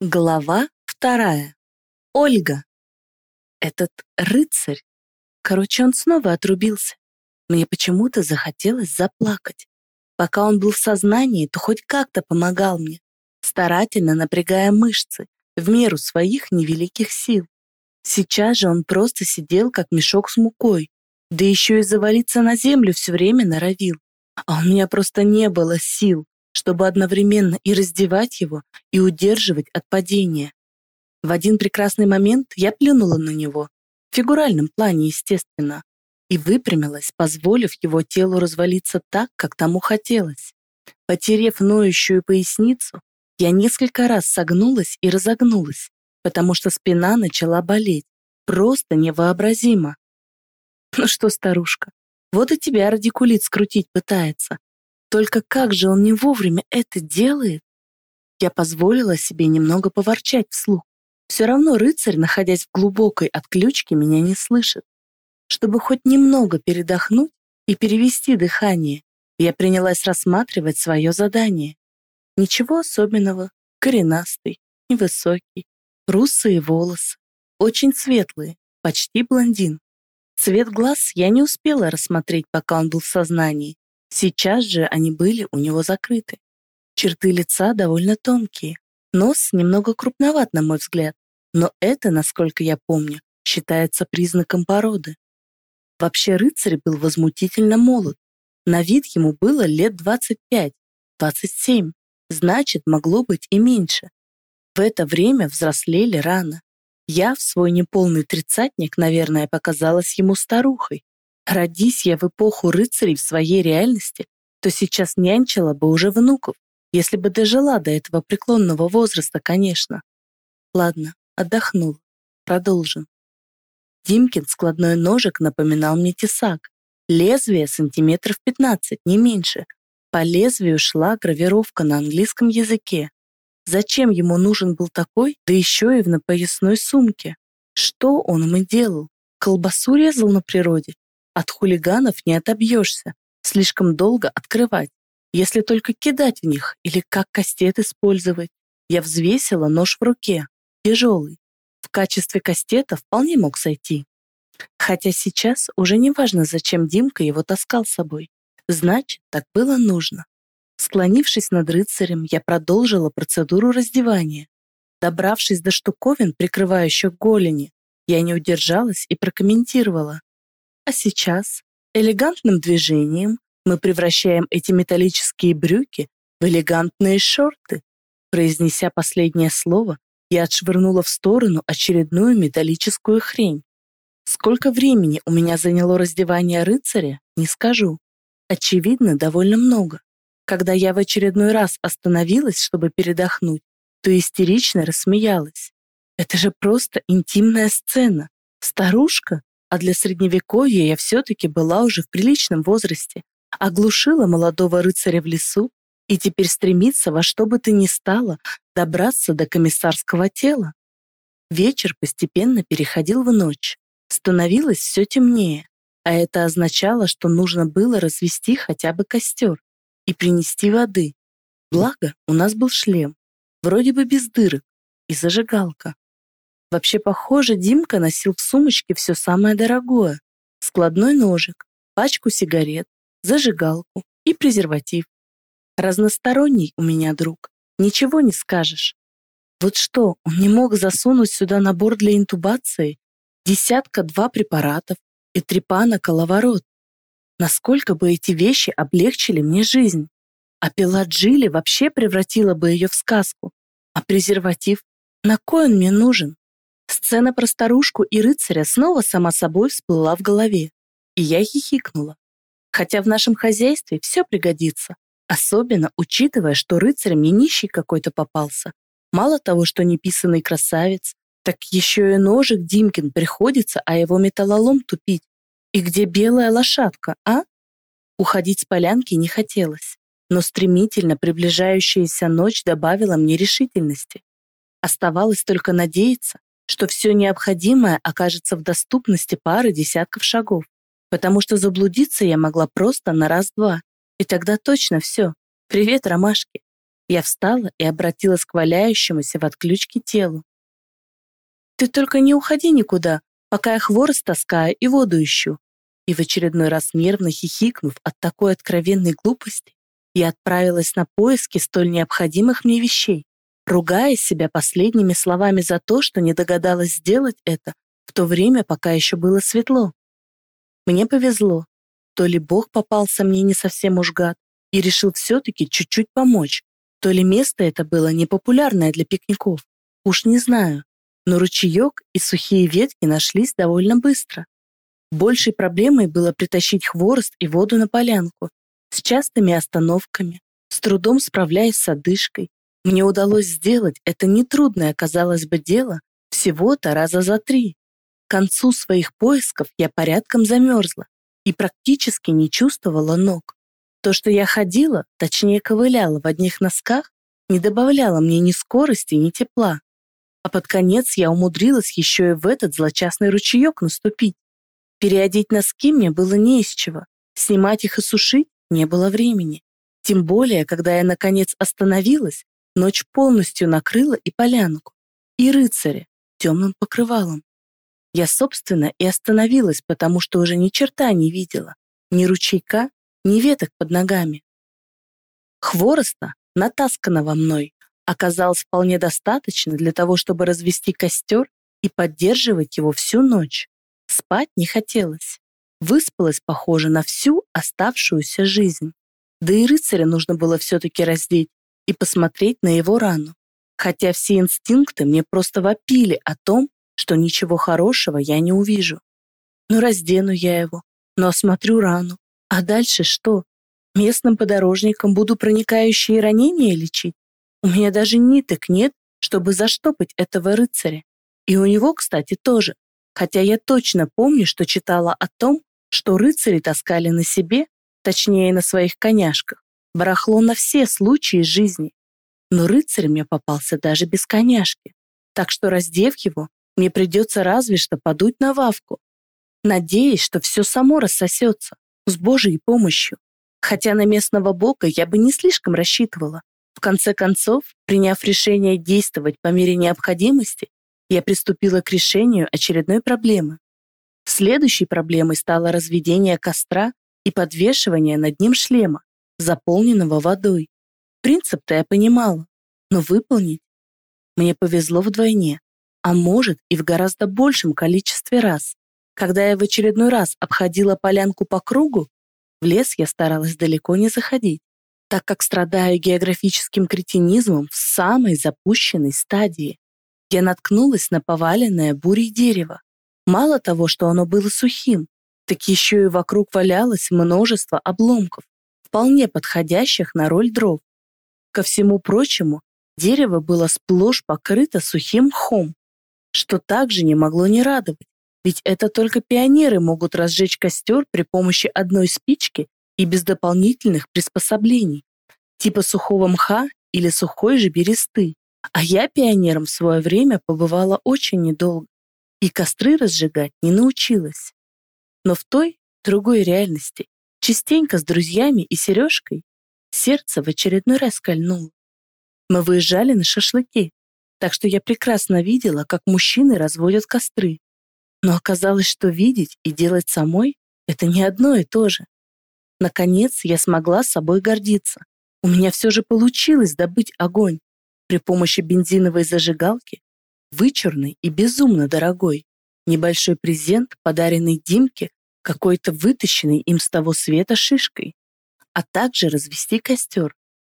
Глава вторая. Ольга. Этот рыцарь. Короче, он снова отрубился. Мне почему-то захотелось заплакать. Пока он был в сознании, то хоть как-то помогал мне, старательно напрягая мышцы, в меру своих невеликих сил. Сейчас же он просто сидел, как мешок с мукой, да еще и завалиться на землю все время норовил. А у меня просто не было сил, чтобы одновременно и раздевать его, и удерживать от падения. В один прекрасный момент я плюнула на него, в фигуральном плане, естественно, и выпрямилась, позволив его телу развалиться так, как тому хотелось. Потерев ноющую поясницу, я несколько раз согнулась и разогнулась, потому что спина начала болеть. Просто невообразимо. Ну что, старушка, вот и тебя радикулит скрутить пытается. Только как же он не вовремя это делает? Я позволила себе немного поворчать вслух. Все равно рыцарь, находясь в глубокой отключке, меня не слышит. Чтобы хоть немного передохнуть и перевести дыхание, я принялась рассматривать свое задание. Ничего особенного, коренастый, невысокий, русые волосы, очень светлые, почти блондин. Цвет глаз я не успела рассмотреть, пока он был в сознании, Сейчас же они были у него закрыты. Черты лица довольно тонкие, нос немного крупноват, на мой взгляд, но это, насколько я помню, считается признаком породы. Вообще рыцарь был возмутительно молод. На вид ему было лет 25, 27, значит, могло быть и меньше. В это время взрослели рано. Я в свой неполный тридцатник, наверное, показалась ему старухой, Родись я в эпоху рыцарей в своей реальности, то сейчас нянчила бы уже внуков, если бы дожила до этого преклонного возраста, конечно. Ладно, отдохнул. Продолжим. Димкин складной ножик напоминал мне тесак. Лезвие сантиметров 15, не меньше. По лезвию шла гравировка на английском языке. Зачем ему нужен был такой, да еще и в напоясной сумке? Что он им делал? Колбасу резал на природе от хулиганов не отобьешься, слишком долго открывать, если только кидать в них или как кастет использовать. Я взвесила нож в руке, тяжелый. В качестве кастета вполне мог сойти. Хотя сейчас уже не важно, зачем Димка его таскал с собой. Значит, так было нужно. Склонившись над рыцарем, я продолжила процедуру раздевания. Добравшись до штуковин, прикрывающих голени, я не удержалась и прокомментировала. А сейчас элегантным движением мы превращаем эти металлические брюки в элегантные шорты. Произнеся последнее слово, я отшвырнула в сторону очередную металлическую хрень. Сколько времени у меня заняло раздевание рыцаря, не скажу. Очевидно, довольно много. Когда я в очередной раз остановилась, чтобы передохнуть, то истерично рассмеялась. Это же просто интимная сцена. Старушка, а для средневековья я все-таки была уже в приличном возрасте, оглушила молодого рыцаря в лесу и теперь стремится во что бы то ни стало добраться до комиссарского тела. Вечер постепенно переходил в ночь. Становилось все темнее, а это означало, что нужно было развести хотя бы костер и принести воды. Благо, у нас был шлем, вроде бы без дырок, и зажигалка. Вообще, похоже, Димка носил в сумочке все самое дорогое. Складной ножик, пачку сигарет, зажигалку и презерватив. Разносторонний у меня друг, ничего не скажешь. Вот что, он не мог засунуть сюда набор для интубации, десятка-два препаратов и трепана коловорот. Насколько бы эти вещи облегчили мне жизнь. А пила Джилли вообще превратила бы ее в сказку. А презерватив, на кой он мне нужен? Сцена про старушку и рыцаря снова сама собой всплыла в голове, и я хихикнула. Хотя в нашем хозяйстве все пригодится, особенно учитывая, что рыцарь мне нищий какой-то попался. Мало того, что неписанный красавец, так еще и ножик Димкин приходится, а его металлолом тупить. И где белая лошадка, а? Уходить с полянки не хотелось, но стремительно приближающаяся ночь добавила мне решительности. Оставалось только надеяться, что все необходимое окажется в доступности пары десятков шагов, потому что заблудиться я могла просто на раз-два. И тогда точно все. Привет, ромашки. Я встала и обратилась к валяющемуся в отключке телу. «Ты только не уходи никуда, пока я хворост таскаю и воду ищу». И в очередной раз нервно хихикнув от такой откровенной глупости, я отправилась на поиски столь необходимых мне вещей, ругая себя последними словами за то, что не догадалась сделать это в то время, пока еще было светло. Мне повезло. То ли Бог попался мне не совсем уж гад и решил все-таки чуть-чуть помочь, то ли место это было непопулярное для пикников. Уж не знаю. Но ручеек и сухие ветки нашлись довольно быстро. Большей проблемой было притащить хворост и воду на полянку, с частыми остановками, с трудом справляясь с одышкой. Мне удалось сделать это нетрудное, казалось бы, дело всего-то раза за три. К концу своих поисков я порядком замерзла и практически не чувствовала ног. То, что я ходила, точнее ковыляла в одних носках, не добавляло мне ни скорости, ни тепла. А под конец я умудрилась еще и в этот злочастный ручеек наступить. Переодеть носки мне было не из чего, снимать их и сушить не было времени. Тем более, когда я наконец остановилась, ночь полностью накрыла и полянку, и рыцаря темным покрывалом. Я, собственно, и остановилась, потому что уже ни черта не видела, ни ручейка, ни веток под ногами. Хвороста, натасканного мной, оказалось вполне достаточно для того, чтобы развести костер и поддерживать его всю ночь. Спать не хотелось. Выспалась, похоже, на всю оставшуюся жизнь. Да и рыцаря нужно было все-таки раздеть и посмотреть на его рану. Хотя все инстинкты мне просто вопили о том, что ничего хорошего я не увижу. Ну, раздену я его, но осмотрю рану. А дальше что? Местным подорожникам буду проникающие ранения лечить? У меня даже ниток нет, чтобы заштопать этого рыцаря. И у него, кстати, тоже. Хотя я точно помню, что читала о том, что рыцари таскали на себе, точнее на своих коняшках, барахло на все случаи жизни. Но рыцарь мне попался даже без коняшки. Так что, раздев его, мне придется разве что подуть на вавку, надеясь, что все само рассосется, с Божьей помощью. Хотя на местного бога я бы не слишком рассчитывала. В конце концов, приняв решение действовать по мере необходимости, я приступила к решению очередной проблемы. Следующей проблемой стало разведение костра и подвешивание над ним шлема, заполненного водой. Принцип-то я понимала, но выполнить мне повезло вдвойне а может и в гораздо большем количестве раз. Когда я в очередной раз обходила полянку по кругу, в лес я старалась далеко не заходить, так как страдаю географическим кретинизмом в самой запущенной стадии. Я наткнулась на поваленное бурей дерево. Мало того, что оно было сухим, так еще и вокруг валялось множество обломков, вполне подходящих на роль дров. Ко всему прочему, дерево было сплошь покрыто сухим мхом, что также не могло не радовать, ведь это только пионеры могут разжечь костер при помощи одной спички и без дополнительных приспособлений, типа сухого мха или сухой же бересты. А я пионером в свое время побывала очень недолго и костры разжигать не научилась. Но в той, другой реальности, частенько с друзьями и Сережкой, сердце в очередной раз кольнуло. Мы выезжали на шашлыки, так что я прекрасно видела, как мужчины разводят костры. Но оказалось, что видеть и делать самой — это не одно и то же. Наконец, я смогла собой гордиться. У меня все же получилось добыть огонь при помощи бензиновой зажигалки, вычурной и безумно дорогой. Небольшой презент, подаренный Димке какой-то вытащенной им с того света шишкой, а также развести костер,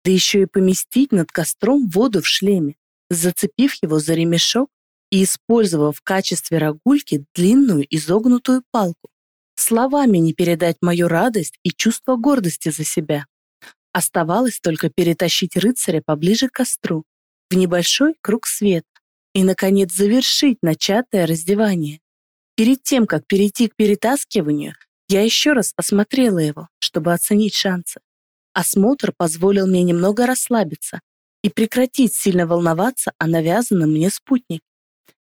да еще и поместить над костром воду в шлеме зацепив его за ремешок и использовав в качестве рогульки длинную изогнутую палку. Словами не передать мою радость и чувство гордости за себя. Оставалось только перетащить рыцаря поближе к костру, в небольшой круг света, и, наконец, завершить начатое раздевание. Перед тем, как перейти к перетаскиванию, я еще раз осмотрела его, чтобы оценить шансы. Осмотр позволил мне немного расслабиться и прекратить сильно волноваться о навязанном мне спутнике.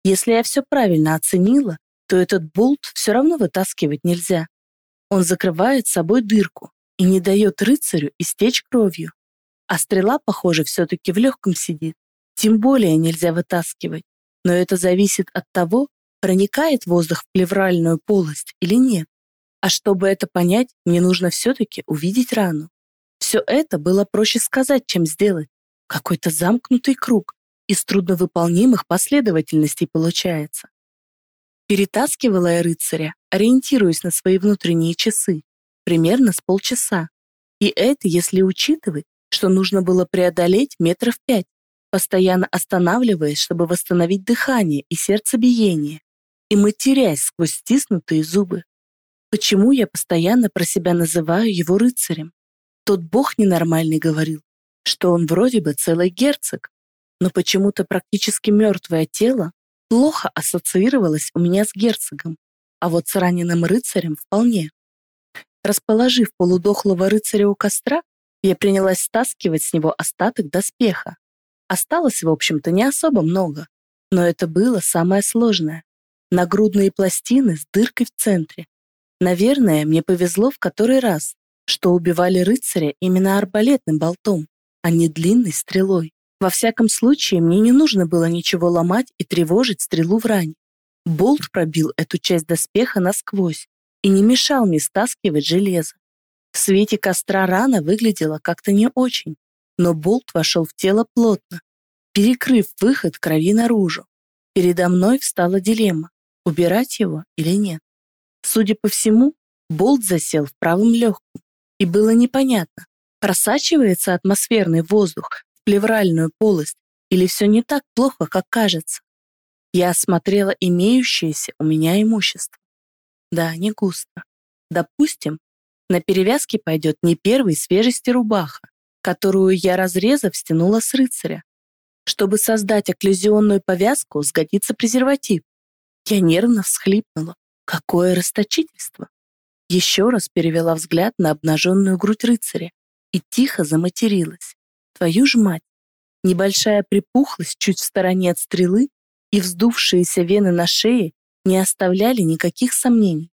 Если я все правильно оценила, то этот болт все равно вытаскивать нельзя. Он закрывает собой дырку и не дает рыцарю истечь кровью. А стрела, похоже, все-таки в легком сидит. Тем более нельзя вытаскивать. Но это зависит от того, проникает воздух в плевральную полость или нет. А чтобы это понять, мне нужно все-таки увидеть рану. Все это было проще сказать, чем сделать. Какой-то замкнутый круг из трудновыполнимых последовательностей получается. Перетаскивала я рыцаря, ориентируясь на свои внутренние часы, примерно с полчаса. И это, если учитывать, что нужно было преодолеть метров пять, постоянно останавливаясь, чтобы восстановить дыхание и сердцебиение, и матерясь сквозь стиснутые зубы. Почему я постоянно про себя называю его рыцарем? Тот бог ненормальный говорил, что он вроде бы целый герцог, но почему-то практически мертвое тело плохо ассоциировалось у меня с герцогом, а вот с раненым рыцарем вполне. Расположив полудохлого рыцаря у костра, я принялась стаскивать с него остаток доспеха. Осталось, в общем-то, не особо много, но это было самое сложное. Нагрудные пластины с дыркой в центре. Наверное, мне повезло в который раз, что убивали рыцаря именно арбалетным болтом, а не длинной стрелой. Во всяком случае, мне не нужно было ничего ломать и тревожить стрелу в ране. Болт пробил эту часть доспеха насквозь и не мешал мне стаскивать железо. В свете костра рана выглядела как-то не очень, но болт вошел в тело плотно, перекрыв выход крови наружу. Передо мной встала дилемма, убирать его или нет. Судя по всему, болт засел в правом легком, и было непонятно, просачивается атмосферный воздух в плевральную полость или все не так плохо, как кажется. Я осмотрела имеющееся у меня имущество. Да, не густо. Допустим, на перевязке пойдет не первой свежести рубаха, которую я, разрезав, стянула с рыцаря. Чтобы создать окклюзионную повязку, сгодится презерватив. Я нервно всхлипнула. Какое расточительство! Еще раз перевела взгляд на обнаженную грудь рыцаря и тихо заматерилась. Твою ж мать! Небольшая припухлость чуть в стороне от стрелы и вздувшиеся вены на шее не оставляли никаких сомнений.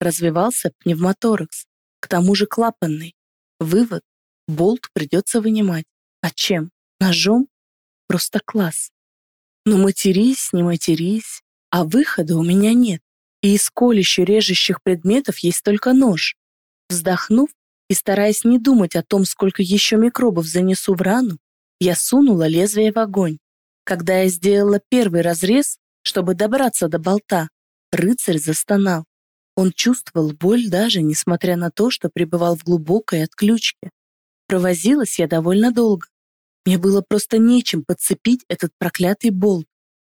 Развивался пневмоторакс, к тому же клапанный. Вывод – болт придется вынимать. А чем? Ножом? Просто класс. Ну матерись, не матерись, а выхода у меня нет и из колюще режущих предметов есть только нож. Вздохнув и стараясь не думать о том, сколько еще микробов занесу в рану, я сунула лезвие в огонь. Когда я сделала первый разрез, чтобы добраться до болта, рыцарь застонал. Он чувствовал боль даже, несмотря на то, что пребывал в глубокой отключке. Провозилась я довольно долго. Мне было просто нечем подцепить этот проклятый болт.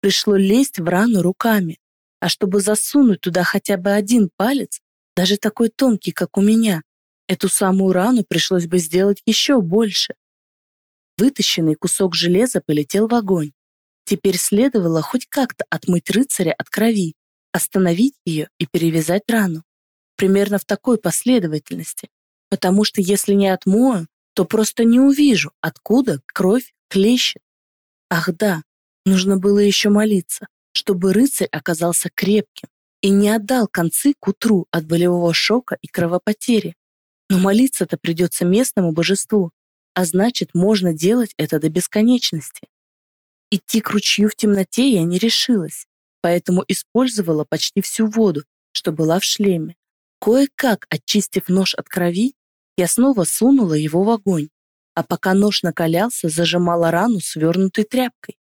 Пришло лезть в рану руками. А чтобы засунуть туда хотя бы один палец, даже такой тонкий, как у меня, эту самую рану пришлось бы сделать еще больше. Вытащенный кусок железа полетел в огонь. Теперь следовало хоть как-то отмыть рыцаря от крови, остановить ее и перевязать рану. Примерно в такой последовательности. Потому что если не отмою, то просто не увижу, откуда кровь клещет. Ах да, нужно было еще молиться чтобы рыцарь оказался крепким и не отдал концы к утру от болевого шока и кровопотери. Но молиться-то придется местному божеству, а значит, можно делать это до бесконечности. Идти к ручью в темноте я не решилась, поэтому использовала почти всю воду, что была в шлеме. Кое-как, очистив нож от крови, я снова сунула его в огонь, а пока нож накалялся, зажимала рану свернутой тряпкой.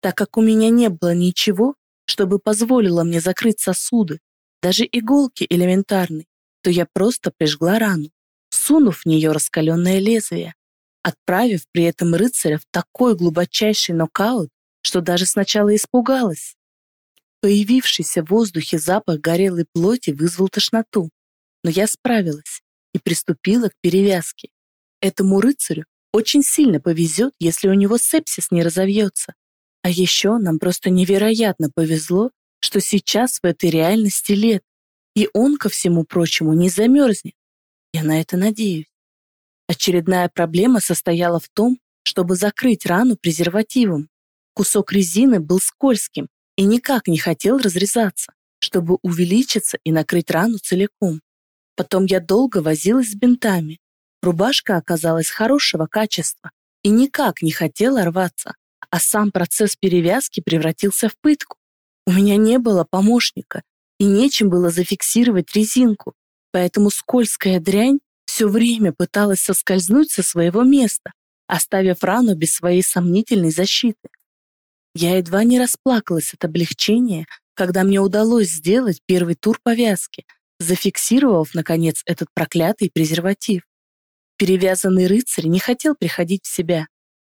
Так как у меня не было ничего, чтобы позволило мне закрыть сосуды, даже иголки элементарной, то я просто прижгла рану, сунув в нее раскаленное лезвие, отправив при этом рыцаря в такой глубочайший нокаут, что даже сначала испугалась. Появившийся в воздухе запах горелой плоти вызвал тошноту, но я справилась и приступила к перевязке. Этому рыцарю очень сильно повезет, если у него сепсис не разовьется. А еще нам просто невероятно повезло, что сейчас в этой реальности лет, и он, ко всему прочему, не замерзнет. Я на это надеюсь. Очередная проблема состояла в том, чтобы закрыть рану презервативом. Кусок резины был скользким и никак не хотел разрезаться, чтобы увеличиться и накрыть рану целиком. Потом я долго возилась с бинтами. Рубашка оказалась хорошего качества, и никак не хотела рваться, а сам процесс перевязки превратился в пытку. У меня не было помощника, и нечем было зафиксировать резинку, поэтому скользкая дрянь все время пыталась соскользнуть со своего места, оставив рану без своей сомнительной защиты. Я едва не расплакалась от облегчения, когда мне удалось сделать первый тур повязки, зафиксировав, наконец, этот проклятый презерватив. Перевязанный рыцарь не хотел приходить в себя.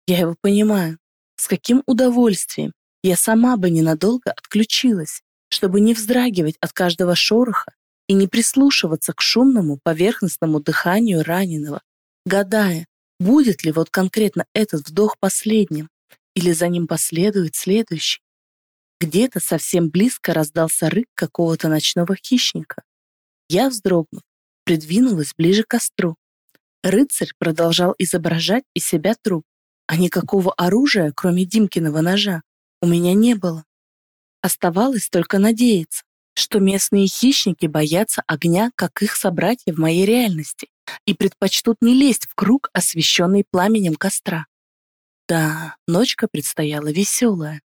Я его понимаю. С каким удовольствием я сама бы ненадолго отключилась, чтобы не вздрагивать от каждого шороха и не прислушиваться к шумному поверхностному дыханию раненого, гадая, будет ли вот конкретно этот вдох последним, или за ним последует следующий. Где-то совсем близко раздался рык какого-то ночного хищника. Я, вздрогнув, придвинулась ближе к костру. Рыцарь продолжал изображать из себя труп, а никакого оружия, кроме Димкиного ножа, у меня не было. Оставалось только надеяться, что местные хищники боятся огня, как их собратья в моей реальности, и предпочтут не лезть в круг, освещенный пламенем костра. Да, ночка предстояла веселая.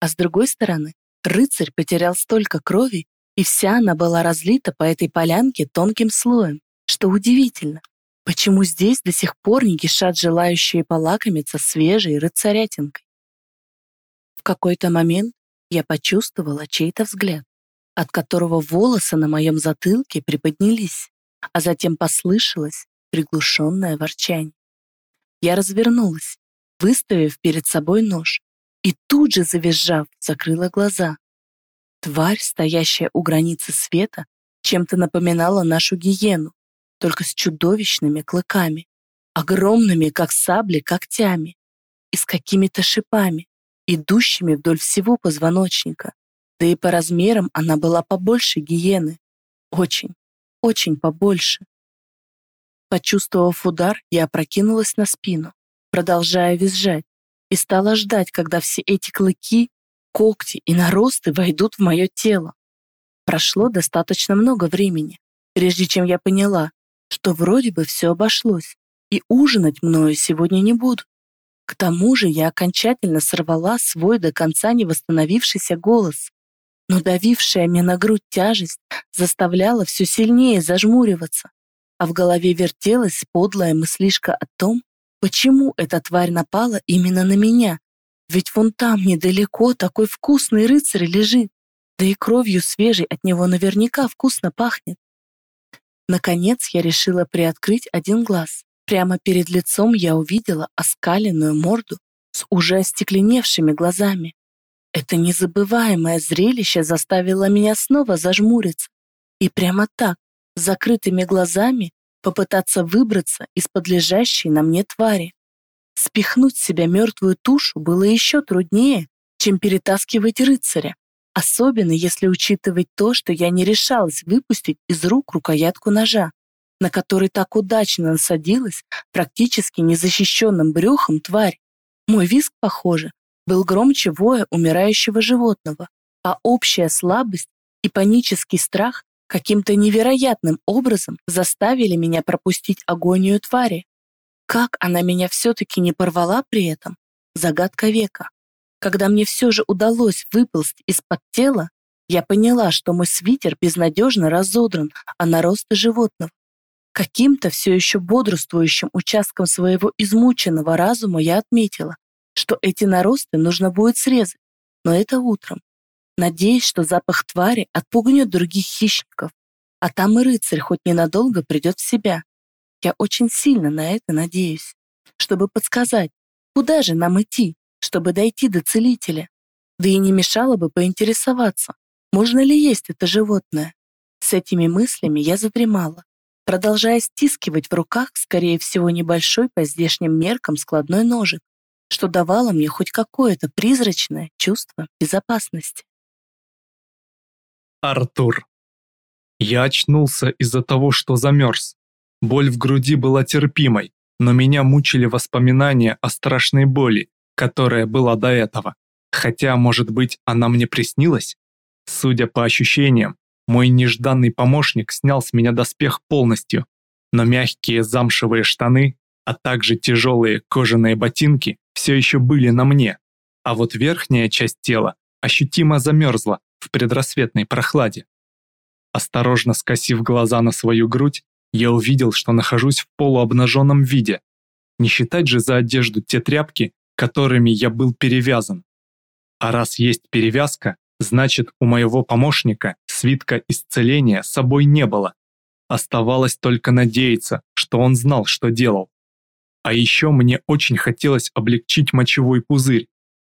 А с другой стороны, рыцарь потерял столько крови, и вся она была разлита по этой полянке тонким слоем, что удивительно. Почему здесь до сих пор не кишат желающие полакомиться свежей рыцарятинкой? В какой-то момент я почувствовала чей-то взгляд от которого волосы на моем затылке приподнялись, а затем послышалось приглушенное ворчание. Я развернулась, выставив перед собой нож, и тут же, завизжав, закрыла глаза. Тварь, стоящая у границы света, чем-то напоминала нашу гиену, только с чудовищными клыками, огромными, как сабли, когтями и с какими-то шипами, идущими вдоль всего позвоночника. Да и по размерам она была побольше гиены. Очень, очень побольше. Почувствовав удар, я опрокинулась на спину, продолжая визжать, и стала ждать, когда все эти клыки, когти и наросты войдут в мое тело. Прошло достаточно много времени, прежде чем я поняла, что вроде бы все обошлось, и ужинать мною сегодня не буду. К тому же я окончательно сорвала свой до конца не восстановившийся голос но давившая мне на грудь тяжесть заставляла все сильнее зажмуриваться, а в голове вертелась подлая мыслишка о том, почему эта тварь напала именно на меня, ведь вон там недалеко такой вкусный рыцарь лежит, да и кровью свежей от него наверняка вкусно пахнет. Наконец я решила приоткрыть один глаз. Прямо перед лицом я увидела оскаленную морду с уже остекленевшими глазами. Это незабываемое зрелище заставило меня снова зажмуриться и прямо так, с закрытыми глазами, попытаться выбраться из-под лежащей на мне твари. Спихнуть себя мертвую тушу было еще труднее, чем перетаскивать рыцаря, особенно если учитывать то, что я не решалась выпустить из рук рукоятку ножа, на который так удачно насадилась практически незащищенным брюхом тварь. Мой виск, похоже, был громче воя умирающего животного, а общая слабость и панический страх каким-то невероятным образом заставили меня пропустить агонию твари. Как она меня все-таки не порвала при этом? Загадка века. Когда мне все же удалось выползти из-под тела, я поняла, что мой свитер безнадежно разодран, а наросты животного. Каким-то все еще бодрствующим участком своего измученного разума я отметила, что эти наросты нужно будет срезать, но это утром. Надеюсь, что запах твари отпугнет других хищников, а там и рыцарь хоть ненадолго придет в себя. Я очень сильно на это надеюсь, чтобы подсказать, куда же нам идти, чтобы дойти до целителя. Да и не мешало бы поинтересоваться, можно ли есть это животное. С этими мыслями я задремала, продолжая стискивать в руках, скорее всего, небольшой по здешним меркам складной ножик, что давало мне хоть какое-то призрачное чувство безопасности. Артур. Я очнулся из-за того, что замерз. Боль в груди была терпимой, но меня мучили воспоминания о страшной боли, которая была до этого. Хотя, может быть, она мне приснилась? Судя по ощущениям, мой нежданный помощник снял с меня доспех полностью, но мягкие замшевые штаны а также тяжелые кожаные ботинки все еще были на мне, а вот верхняя часть тела ощутимо замерзла в предрассветной прохладе. Осторожно скосив глаза на свою грудь, я увидел, что нахожусь в полуобнаженном виде. Не считать же за одежду те тряпки, которыми я был перевязан. А раз есть перевязка, значит у моего помощника свитка исцеления с собой не было. Оставалось только надеяться, что он знал, что делал. А еще мне очень хотелось облегчить мочевой пузырь.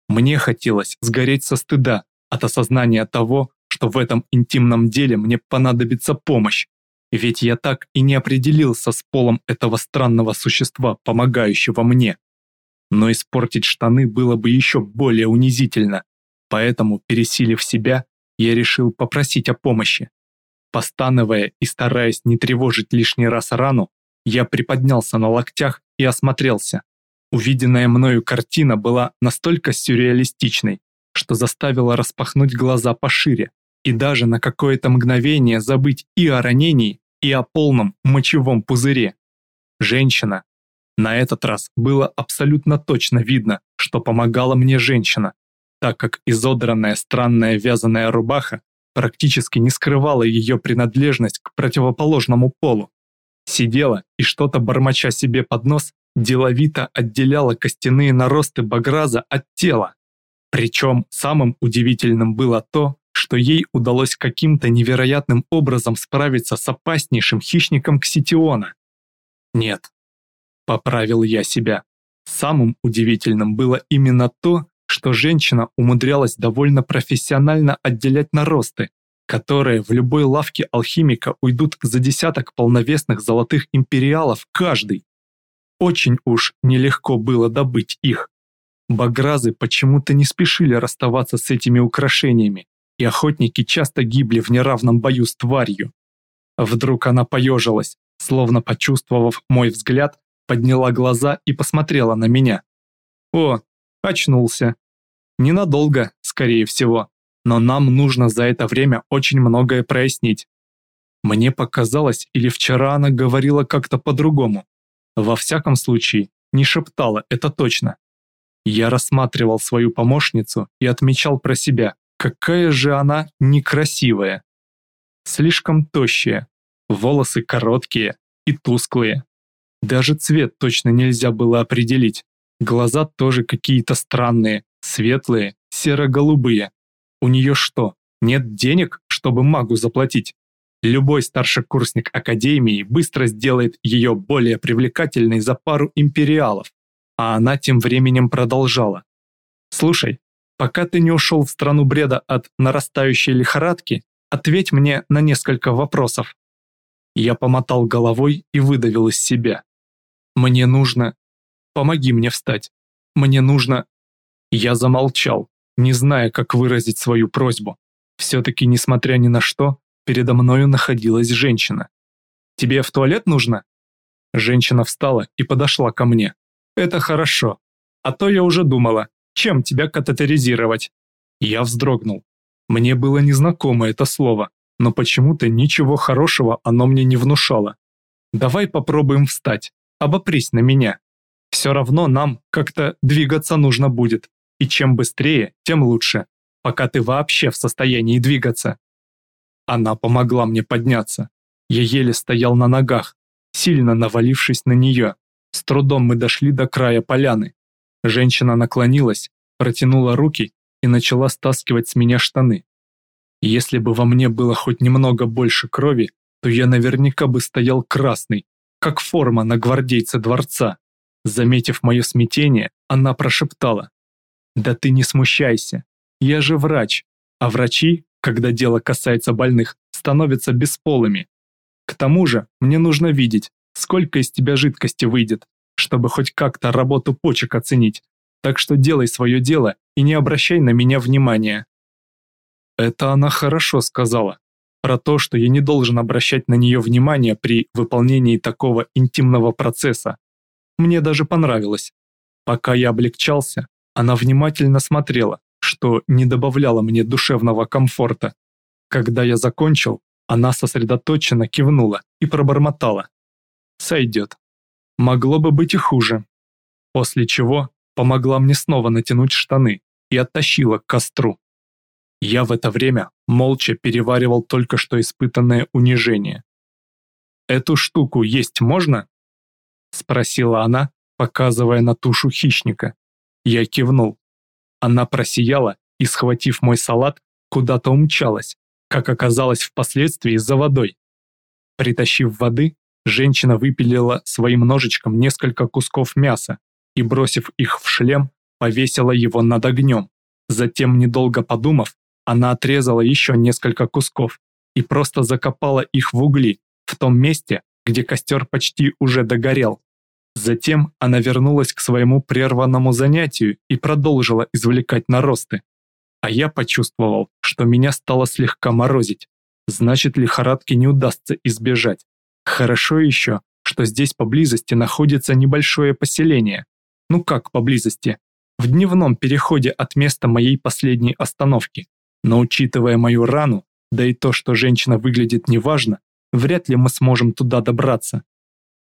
Мне хотелось сгореть со стыда от осознания того, что в этом интимном деле мне понадобится помощь. Ведь я так и не определился с полом этого странного существа, помогающего мне. Но испортить штаны было бы еще более унизительно. Поэтому, пересилив себя, я решил попросить о помощи. Постановая и стараясь не тревожить лишний раз рану, я приподнялся на локтях и осмотрелся. Увиденная мною картина была настолько сюрреалистичной, что заставила распахнуть глаза пошире и даже на какое-то мгновение забыть и о ранении, и о полном мочевом пузыре. Женщина. На этот раз было абсолютно точно видно, что помогала мне женщина, так как изодранная странная вязаная рубаха практически не скрывала ее принадлежность к противоположному полу. Сидела и что-то бормоча себе под нос, деловито отделяла костяные наросты баграза от тела. Причем самым удивительным было то, что ей удалось каким-то невероятным образом справиться с опаснейшим хищником Кситиона. Нет, поправил я себя. Самым удивительным было именно то, что женщина умудрялась довольно профессионально отделять наросты, которые в любой лавке алхимика уйдут за десяток полновесных золотых империалов каждый. Очень уж нелегко было добыть их. Багразы почему-то не спешили расставаться с этими украшениями, и охотники часто гибли в неравном бою с тварью. Вдруг она поежилась, словно почувствовав мой взгляд, подняла глаза и посмотрела на меня. О, очнулся. Ненадолго, скорее всего, но нам нужно за это время очень многое прояснить. Мне показалось, или вчера она говорила как-то по-другому. Во всяком случае, не шептала, это точно. Я рассматривал свою помощницу и отмечал про себя, какая же она некрасивая. Слишком тощая, волосы короткие и тусклые. Даже цвет точно нельзя было определить. Глаза тоже какие-то странные, светлые, серо-голубые. У нее что, нет денег, чтобы магу заплатить? Любой старшекурсник Академии быстро сделает ее более привлекательной за пару империалов. А она тем временем продолжала. «Слушай, пока ты не ушел в страну бреда от нарастающей лихорадки, ответь мне на несколько вопросов». Я помотал головой и выдавил из себя. «Мне нужно... Помоги мне встать. Мне нужно...» Я замолчал, не зная, как выразить свою просьбу. Все-таки, несмотря ни на что, передо мною находилась женщина. «Тебе в туалет нужно?» Женщина встала и подошла ко мне. Это хорошо. А то я уже думала, чем тебя катетеризировать. Я вздрогнул. Мне было незнакомо это слово, но почему-то ничего хорошего оно мне не внушало. Давай попробуем встать, обопрись на меня. Все равно нам как-то двигаться нужно будет, и чем быстрее, тем лучше, пока ты вообще в состоянии двигаться. Она помогла мне подняться. Я еле стоял на ногах, сильно навалившись на нее. С трудом мы дошли до края поляны. Женщина наклонилась, протянула руки и начала стаскивать с меня штаны. Если бы во мне было хоть немного больше крови, то я наверняка бы стоял красный, как форма на гвардейце дворца. Заметив мое смятение, она прошептала. «Да ты не смущайся, я же врач, а врачи, когда дело касается больных, становятся бесполыми. К тому же мне нужно видеть, сколько из тебя жидкости выйдет, чтобы хоть как-то работу почек оценить. Так что делай свое дело и не обращай на меня внимания. Это она хорошо сказала. Про то, что я не должен обращать на нее внимание при выполнении такого интимного процесса. Мне даже понравилось. Пока я облегчался, она внимательно смотрела, что не добавляло мне душевного комфорта. Когда я закончил, она сосредоточенно кивнула и пробормотала. Сойдет. Могло бы быть и хуже. После чего помогла мне снова натянуть штаны и оттащила к костру. Я в это время молча переваривал только что испытанное унижение. «Эту штуку есть можно?» Спросила она, показывая на тушу хищника. Я кивнул. Она просияла и, схватив мой салат, куда-то умчалась, как оказалось впоследствии за водой. Притащив воды, женщина выпилила своим ножичком несколько кусков мяса и, бросив их в шлем, повесила его над огнем. Затем, недолго подумав, она отрезала еще несколько кусков и просто закопала их в угли, в том месте, где костер почти уже догорел. Затем она вернулась к своему прерванному занятию и продолжила извлекать наросты. А я почувствовал, что меня стало слегка морозить. Значит, лихорадки не удастся избежать. Хорошо еще, что здесь поблизости находится небольшое поселение. Ну как поблизости? В дневном переходе от места моей последней остановки. Но учитывая мою рану, да и то, что женщина выглядит неважно, вряд ли мы сможем туда добраться.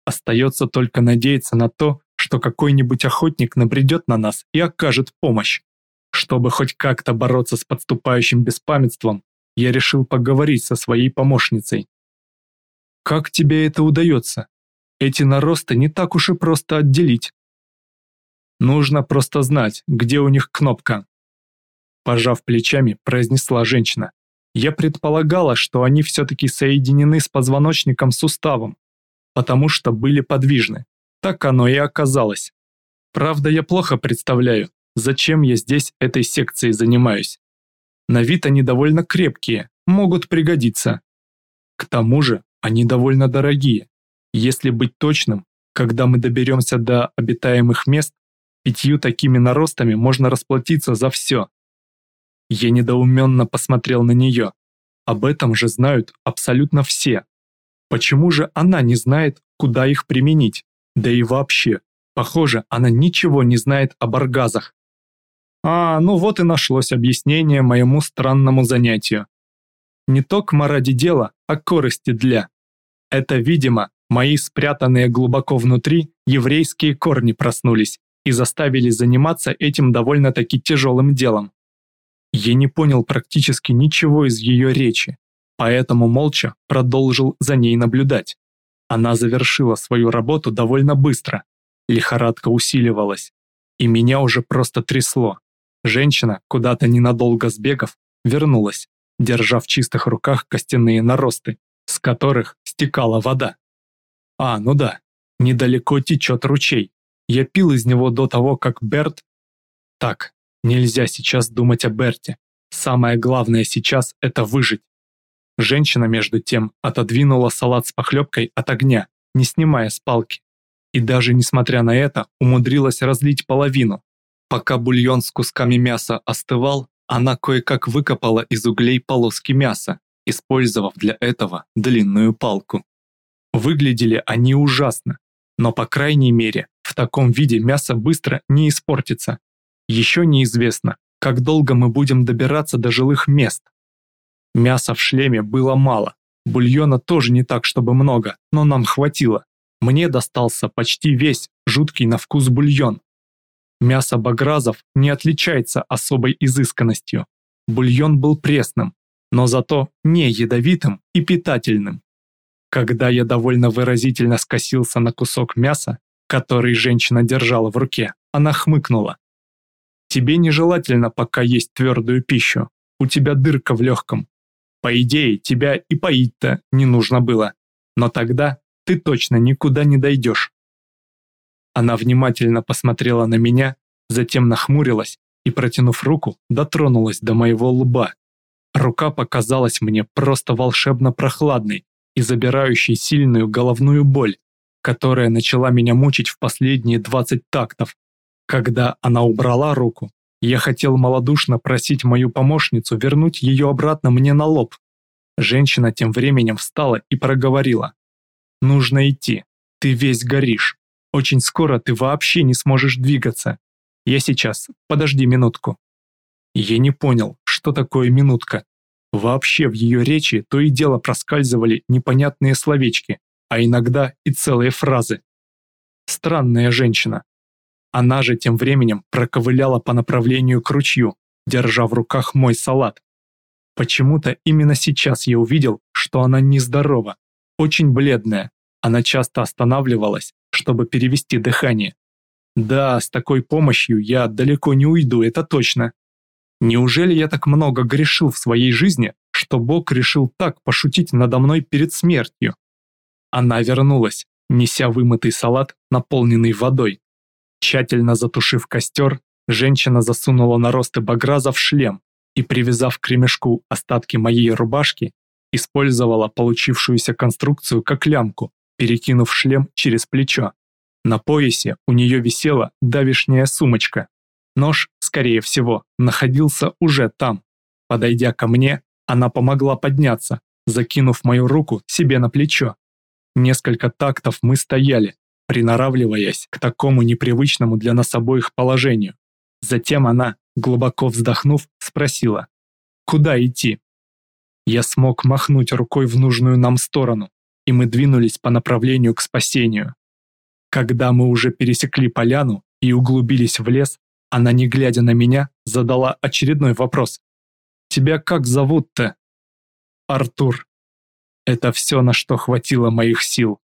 Остается только надеяться на то, что какой-нибудь охотник набредет на нас и окажет помощь. Чтобы хоть как-то бороться с подступающим беспамятством, я решил поговорить со своей помощницей. «Как тебе это удается? Эти наросты не так уж и просто отделить. Нужно просто знать, где у них кнопка. Пожав плечами, произнесла женщина. Я предполагала, что они все-таки соединены с позвоночником суставом, потому что были подвижны. Так оно и оказалось. Правда, я плохо представляю, зачем я здесь этой секцией занимаюсь. На вид они довольно крепкие, могут пригодиться. К тому же, они довольно дорогие. Если быть точным, когда мы доберемся до обитаемых мест, пятью такими наростами можно расплатиться за все. Я недоуменно посмотрел на нее. Об этом же знают абсолютно все. Почему же она не знает, куда их применить? Да и вообще, похоже, она ничего не знает об оргазах. А, ну вот и нашлось объяснение моему странному занятию. Не токмо ради дела, а корости для. Это, видимо, мои спрятанные глубоко внутри еврейские корни проснулись и заставили заниматься этим довольно-таки тяжелым делом. Я не понял практически ничего из ее речи, поэтому молча продолжил за ней наблюдать. Она завершила свою работу довольно быстро. Лихорадка усиливалась, и меня уже просто трясло. Женщина, куда-то ненадолго сбегав, вернулась, держа в чистых руках костяные наросты, с которых стекала вода. А, ну да, недалеко течет ручей. Я пил из него до того, как Берт... Так, Нельзя сейчас думать о Берте. Самое главное сейчас – это выжить. Женщина, между тем, отодвинула салат с похлебкой от огня, не снимая с палки. И даже несмотря на это, умудрилась разлить половину. Пока бульон с кусками мяса остывал, она кое-как выкопала из углей полоски мяса, использовав для этого длинную палку. Выглядели они ужасно, но по крайней мере, в таком виде мясо быстро не испортится, еще неизвестно, как долго мы будем добираться до жилых мест. Мяса в шлеме было мало, бульона тоже не так, чтобы много, но нам хватило. Мне достался почти весь жуткий на вкус бульон. Мясо багразов не отличается особой изысканностью. Бульон был пресным, но зато не ядовитым и питательным. Когда я довольно выразительно скосился на кусок мяса, который женщина держала в руке, она хмыкнула. Тебе нежелательно пока есть твердую пищу, у тебя дырка в легком. По идее, тебя и поить-то не нужно было, но тогда ты точно никуда не дойдешь. Она внимательно посмотрела на меня, затем нахмурилась и, протянув руку, дотронулась до моего лба. Рука показалась мне просто волшебно прохладной и забирающей сильную головную боль, которая начала меня мучить в последние 20 тактов. Когда она убрала руку, я хотел малодушно просить мою помощницу вернуть ее обратно мне на лоб. Женщина тем временем встала и проговорила. «Нужно идти. Ты весь горишь. Очень скоро ты вообще не сможешь двигаться. Я сейчас. Подожди минутку». Я не понял, что такое минутка. Вообще в ее речи то и дело проскальзывали непонятные словечки, а иногда и целые фразы. Странная женщина. Она же тем временем проковыляла по направлению к ручью, держа в руках мой салат. Почему-то именно сейчас я увидел, что она нездорова, очень бледная. Она часто останавливалась, чтобы перевести дыхание. Да, с такой помощью я далеко не уйду, это точно. Неужели я так много грешил в своей жизни, что Бог решил так пошутить надо мной перед смертью? Она вернулась, неся вымытый салат, наполненный водой. Тщательно затушив костер, женщина засунула наросты баграза в шлем и, привязав к ремешку остатки моей рубашки, использовала получившуюся конструкцию как лямку, перекинув шлем через плечо. На поясе у нее висела давишняя сумочка. Нож, скорее всего, находился уже там. Подойдя ко мне, она помогла подняться, закинув мою руку себе на плечо. Несколько тактов мы стояли, приноравливаясь к такому непривычному для нас обоих положению. Затем она, глубоко вздохнув, спросила, «Куда идти?» Я смог махнуть рукой в нужную нам сторону, и мы двинулись по направлению к спасению. Когда мы уже пересекли поляну и углубились в лес, она, не глядя на меня, задала очередной вопрос. «Тебя как зовут-то?» «Артур». Это все, на что хватило моих сил.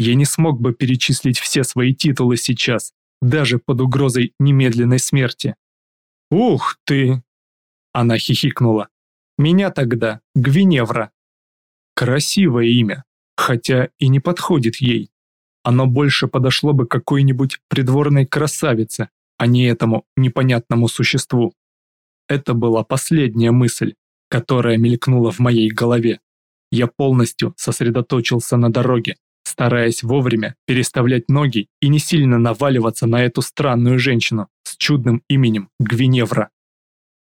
Я не смог бы перечислить все свои титулы сейчас, даже под угрозой немедленной смерти. «Ух ты!» Она хихикнула. «Меня тогда Гвиневра». Красивое имя, хотя и не подходит ей. Оно больше подошло бы какой-нибудь придворной красавице, а не этому непонятному существу. Это была последняя мысль, которая мелькнула в моей голове. Я полностью сосредоточился на дороге, стараясь вовремя переставлять ноги и не сильно наваливаться на эту странную женщину с чудным именем Гвиневра.